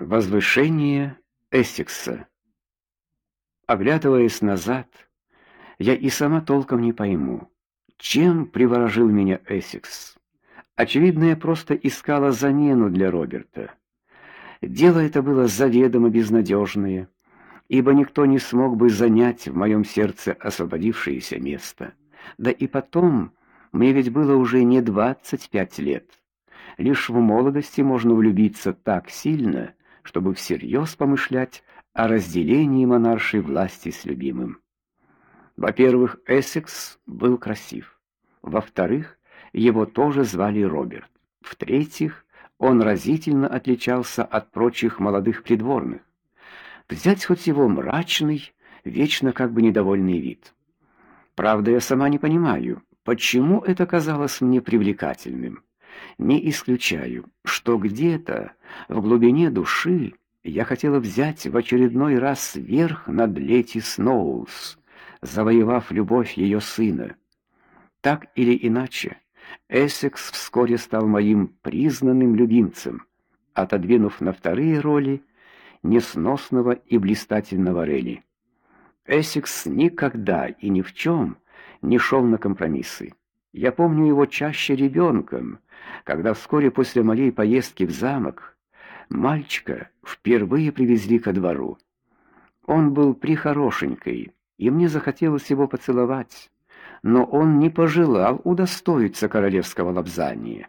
Возвышение Эссекса. Оглядываясь назад, я и сама толком не пойму, чем приворожил меня Эссекс. Очевидно, я просто искала замену для Роберта. Дело это было заведомо безнадежное, ибо никто не смог бы занять в моем сердце освободившееся место. Да и потом, мне ведь было уже не двадцать пять лет. Лишь в молодости можно влюбиться так сильно, чтобы всерьез помышлять о разделении монаршей власти с любимым. Во-первых, Эссекс был красив. Во-вторых, его тоже звали Роберт. В-третьих, он разительно отличался от прочих молодых придворных. Взять хоть его мрачный, вечно как бы недовольный вид. Правда, я сама не понимаю, почему это казалось мне привлекательным. Не исключаю, что где-то в глубине души я хотела взять в очередной раз верх над Лети Сноулс, завоевав любовь ее сына. Так или иначе, Эссекс вскоре стал моим признанным любимцем, отодвинув на вторые роли несносного и блистательного Релли. Эссекс никогда и ни в чем не шел на компромиссы. Я помню его чаще ребенком, когда вскоре после моей поездки в замок мальчика впервые привезли ко двору. Он был прихорошенький, и мне захотелось его поцеловать, но он не пожелал удостоиться королевского лобзания.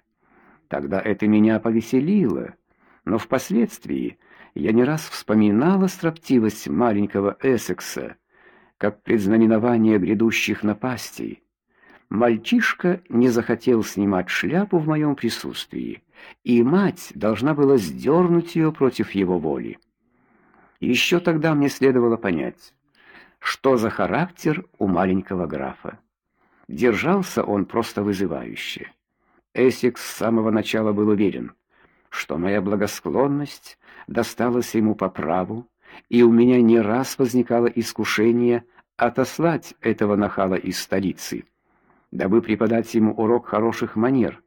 Тогда это меня повеселило, но впоследствии я не раз вспоминала строптивость маленького Эссекса, как предзнаменование грядущих напастей. Мальчишка не захотел снимать шляпу в моем присутствии, и мать должна была сдернуть ее против его воли. Еще тогда мне следовало понять, что за характер у маленького графа. Держался он просто вызывающе. Эссекс с самого начала был уверен, что моя благосклонность досталась ему по праву, и у меня не раз возникало искушение отослать этого нахала из столицы дабы преподать ему урок хороших манер.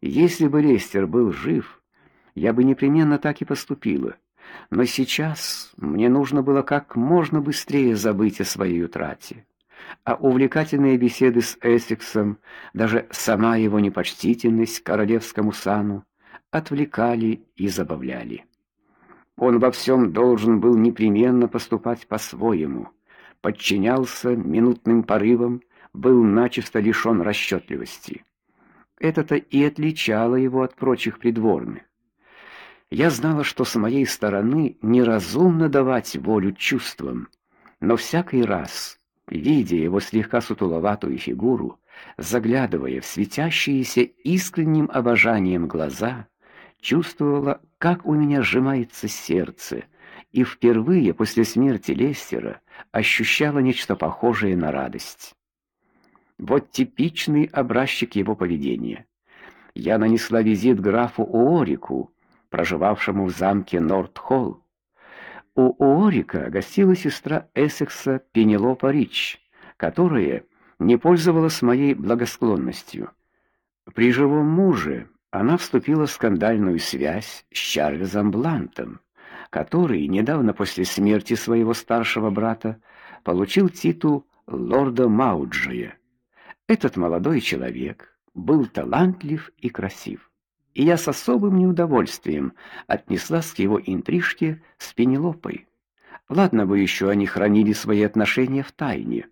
Если бы Лестер был жив, я бы непременно так и поступила. Но сейчас мне нужно было как можно быстрее забыть о своей утрате. А увлекательные беседы с Эссексом, даже сама его непочтительность к королевскому сану отвлекали и забавляли. Он во всем должен был непременно поступать по-своему, подчинялся минутным порывам был начисто лишен расчетливости. Это-то и отличало его от прочих придворных. Я знала, что с моей стороны неразумно давать волю чувствам, но всякий раз, видя его слегка сутуловатую фигуру, заглядывая в светящиеся искренним обожанием глаза, чувствовала, как у меня сжимается сердце, и впервые после смерти Лестера ощущала нечто похожее на радость. Вот типичный образчик его поведения. Я нанесла визит графу Уорику, проживавшему в замке Норт-Холл. У Уорика гостила сестра Эссекса Пенелопа Рич, которая не пользовалась моей благосклонностью. При живом муже она вступила в скандальную связь с Чарльзом Блантом, который недавно после смерти своего старшего брата получил титул лорда Мауджия. Этот молодой человек был талантлив и красив. И я с особым неудовольствием отнеслась к его интрижке с Пенелопой. Ладно бы еще они хранили свои отношения в тайне,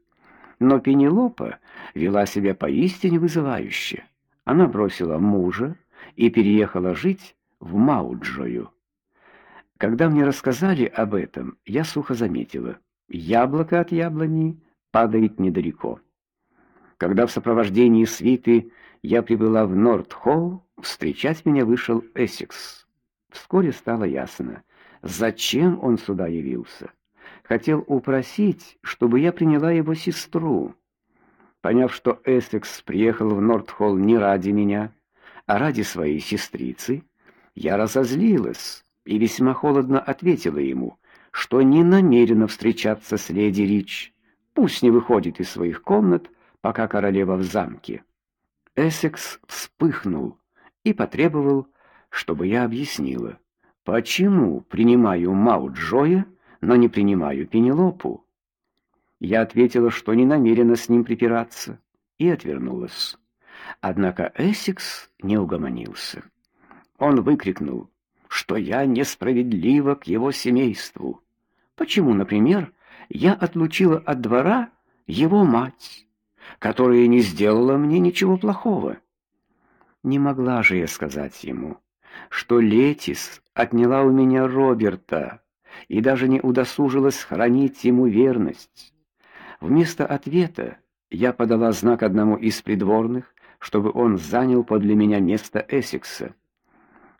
но Пенелопа вела себя поистине вызывающе. Она бросила мужа и переехала жить в Мауджою. Когда мне рассказали об этом, я сухо заметила: яблоко от яблони падает недалеко. Когда в сопровождении свиты я прибыла в Норт-Холл, встречать меня вышел Эссекс. Вскоре стало ясно, зачем он сюда явился. Хотел упросить, чтобы я приняла его сестру. Поняв, что Эссекс приехал в Норт-Холл не ради меня, а ради своей сестрицы, я разозлилась и весьма холодно ответила ему, что не намерена встречаться с леди Рич. Пусть не выходит из своих комнат, пока королева в замке. Эссекс вспыхнул и потребовал, чтобы я объяснила. Почему принимаю Мауджоя, но не принимаю Пенелопу? Я ответила, что не намерена с ним припираться, и отвернулась. Однако Эссекс не угомонился. Он выкрикнул, что я несправедлива к его семейству. Почему, например, я отлучила от двора его мать, которая не сделала мне ничего плохого? Не могла же я сказать ему, что Летис отняла у меня Роберта и даже не удосужилась хранить ему верность. Вместо ответа я подала знак одному из придворных, чтобы он занял подле меня место Эссекса.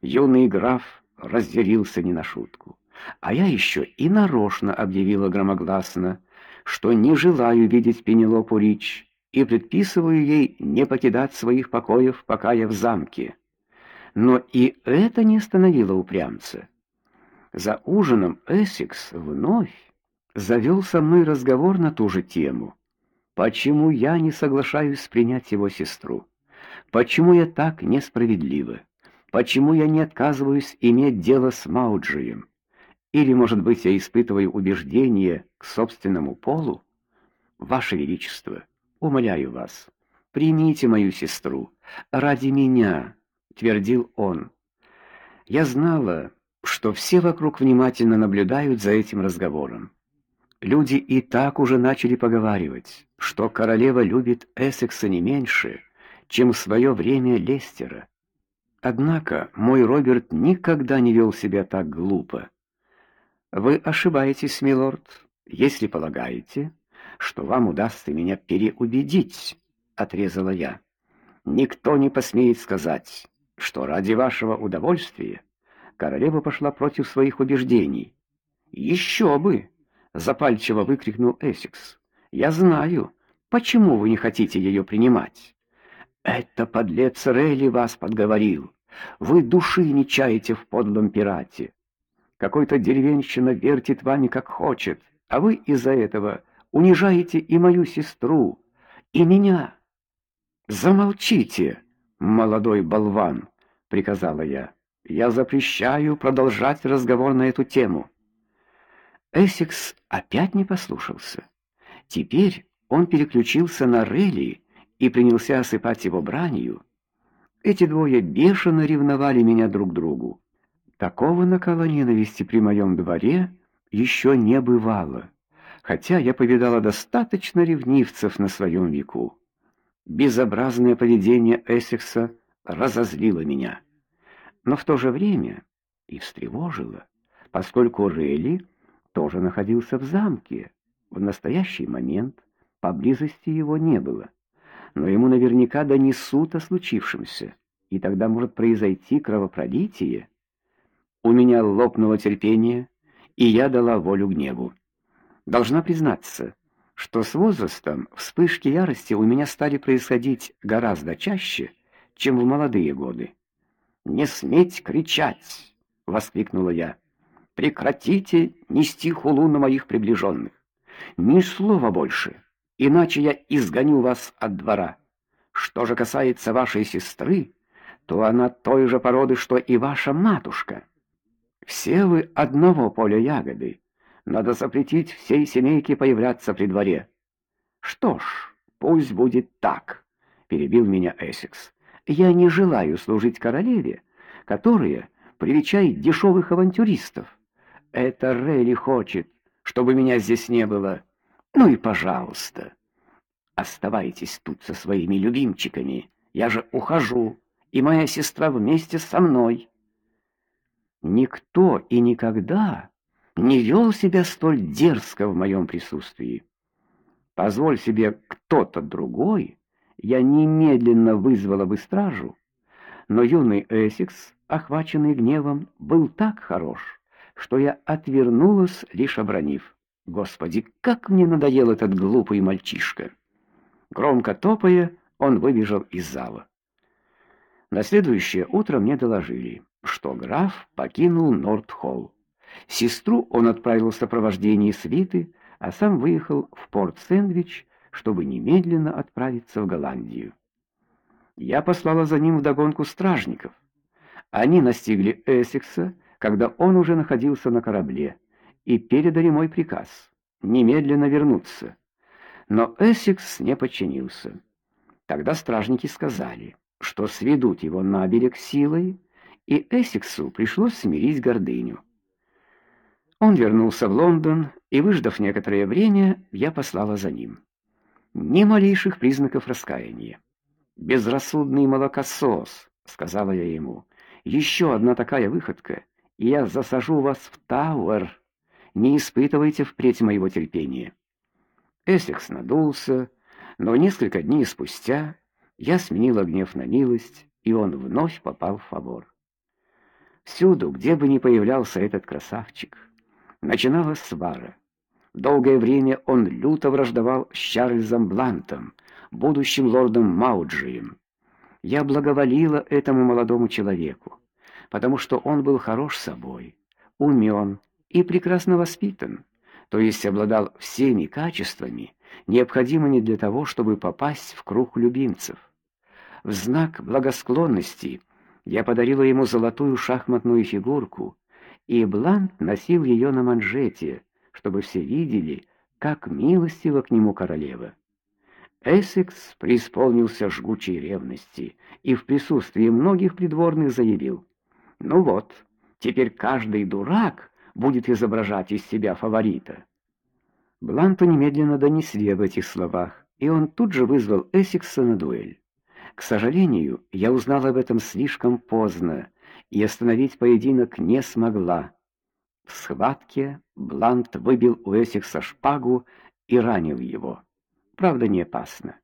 Юный граф разъярился не на шутку, а я еще и нарочно объявила громогласно, что не желаю видеть Пенелопу Рич и предписываю ей не покидать своих покоев, пока я в замке. Но и это не остановило упрямца. За ужином Эссекс вновь завел со мной разговор на ту же тему. Почему я не соглашаюсь принять его сестру? Почему я так несправедлива? Почему я не отказываюсь иметь дело с Мауджием? Или, может быть, я испытываю убеждение к собственному полу? Ваше величество, умоляю вас, примите мою сестру ради меня твердил он. Я знала, что все вокруг внимательно наблюдают за этим разговором. Люди и так уже начали поговаривать, что королева любит Эссекса не меньше, чем в свое время Лестера. Однако мой Роберт никогда не вел себя так глупо. Вы ошибаетесь, милорд, если полагаете, что вам удастся меня переубедить, отрезала я. Никто не посмеет сказать, что ради вашего удовольствия королева пошла против своих убеждений. «Еще бы, запальчиво выкрикнул Эссекс. Я знаю, почему вы не хотите ее принимать. Это подлец Рейли вас подговорил. Вы души не чаете в подлом пирате. Какой-то деревенщина вертит вами как хочет, а вы из-за этого унижаете и мою сестру, и меня. Замолчите молодой болван, приказала я. Я запрещаю продолжать разговор на эту тему. Эссекс опять не послушался. Теперь он переключился на Релли и принялся осыпать его бранью. Эти двое бешено ревновали меня друг к другу. Такого накала ненависти при моем дворе еще не бывало, хотя я повидала достаточно ревнивцев на своем веку. Безобразное поведение Эссекса разозлило меня, но в то же время и встревожило, поскольку Релли тоже находился в замке. В настоящий момент поблизости его не было, но ему наверняка донесут о случившемся, и тогда может произойти кровопролитие. У меня лопнуло терпение, и я дала волю гневу. Должна признаться, что с возрастом вспышки ярости у меня стали происходить гораздо чаще, чем в молодые годы. "Не сметь кричать!" воскликнула я. "Прекратите нести хулу на моих приближенных. Ни слова больше, иначе я изгоню вас от двора. Что же касается вашей сестры, то она той же породы, что и ваша матушка. Все вы одного поля ягоды. Надо запретить всей семейке появляться при дворе. Что ж, пусть будет так, перебил меня Эссекс. Я не желаю служить королеве, которая привечает дешевых авантюристов. Это Рейли хочет, чтобы меня здесь не было. Ну и пожалуйста, оставайтесь тут со своими любимчиками. Я же ухожу, и моя сестра вместе со мной. Никто и никогда не вел себя столь дерзко в моем присутствии. Позволь себе кто-то другой, я немедленно вызвала бы стражу, но юный Эссекс, охваченный гневом, был так хорош, что я отвернулась, лишь обронив: "Господи, как мне надоел этот глупый мальчишка!" Громко топая, он выбежал из зала. На следующее утро мне доложили, что граф покинул Норт-Холл. Сестру он отправил в сопровождении свиты, а сам выехал в порт Сэндвич, чтобы немедленно отправиться в Голландию. Я послала за ним вдогонку стражников. Они настигли Эссекса, когда он уже находился на корабле, и передали мой приказ немедленно вернуться. Но Эссекс не подчинился. Тогда стражники сказали, что сведут его на берег силой, и Эссексу пришлось смирить гордыню. Он вернулся в Лондон, и выждав некоторое время, я послала за ним. Ни малейших признаков раскаяния. Безрассудный молокосос, сказала я ему. Еще одна такая выходка, и я засажу вас в Тауэр. Не испытывайте впредь моего терпения. Эссекс надулся, но несколько дней спустя я сменила гнев на милость, и он вновь попал в фавор. Всюду, где бы ни появлялся этот красавчик, начиналась свара. Долгое время он люто враждовал с Чарльзом Блантом, будущим лордом Мауджием. Я благоволила этому молодому человеку, потому что он был хорош собой, умен и прекрасно воспитан, то есть обладал всеми качествами, необходимыми для того, чтобы попасть в круг любимцев. В знак благосклонности я подарила ему золотую шахматную фигурку, и Блант носил ее на манжете, чтобы все видели, как милостива к нему королева. Эссекс преисполнился жгучей ревности и в присутствии многих придворных заявил: "Ну вот, теперь каждый дурак будет изображать из себя фаворита". Бланту немедленно донесли об этих словах, и он тут же вызвал Эссекса на дуэль. К сожалению, я узнала об этом слишком поздно, и остановить поединок не смогла. В схватке Блант выбил у Эссекса шпагу и ранил его. Правда, не опасно.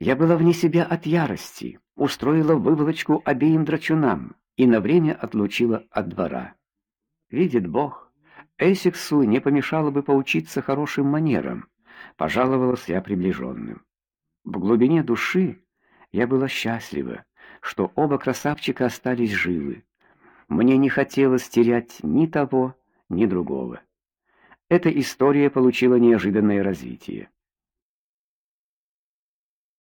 Я была вне себя от ярости, устроила выволочку обеим драчунам и на время отлучила от двора. Видит Бог, Эссексу не помешало бы поучиться хорошим манерам, пожаловалась я приближенным. В глубине души я была счастлива, что оба красавчика остались живы. Мне не хотелось терять ни того, ни другого. Эта история получила неожиданное развитие.